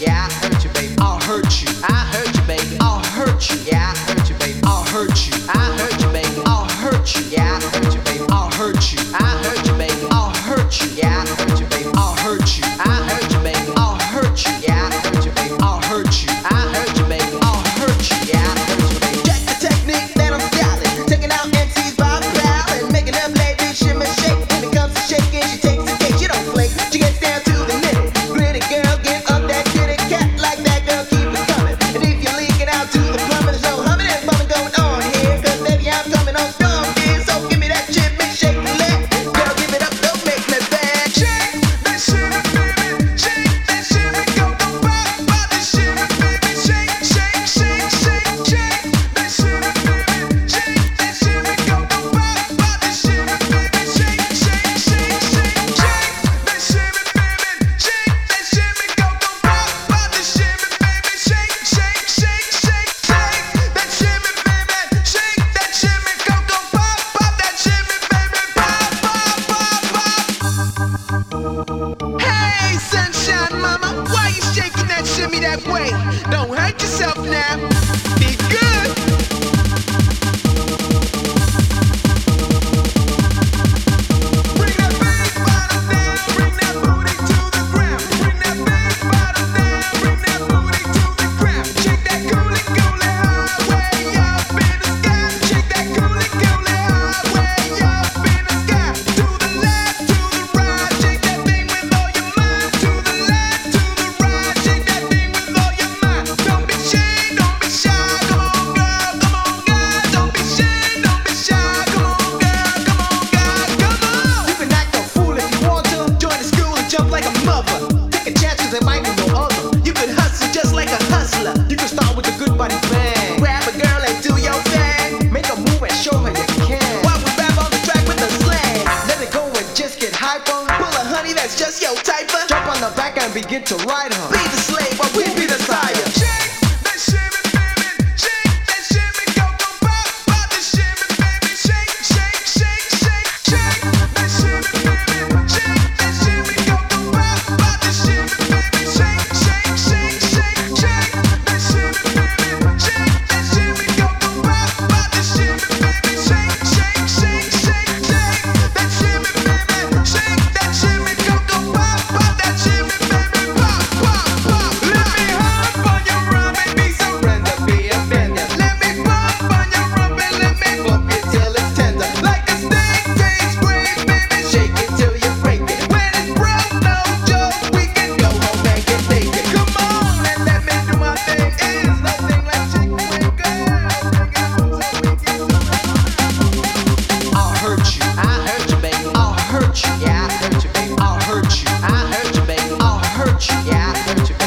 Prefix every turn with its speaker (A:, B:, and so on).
A: Yeah, I hurt you, baby. I'll hurt you. I hurt you, baby. I'll hurt you. Yeah, I hurt you, baby. I'll hurt you. I hurt you, baby. I'll hurt you. Yeah, I hurt you, baby. I'll hurt you. I hurt you, baby. I'll hurt you. Yeah, I hurt you, baby. I'll hurt you. I hurt you, baby. I'll hurt you. Yeah, I hurt you, baby. I'll hurt you. I hurt you, baby. I'll hurt you. Yeah, I hurt you, baby. Check the technique that I'm styling, taking out MCs by the pallet, making them ladies shimmy. Cause that way. Don't hurt yourself now. just your type. Jump on the back and begin
B: to
A: ride her. Be the slave, but we be the sire. Don't you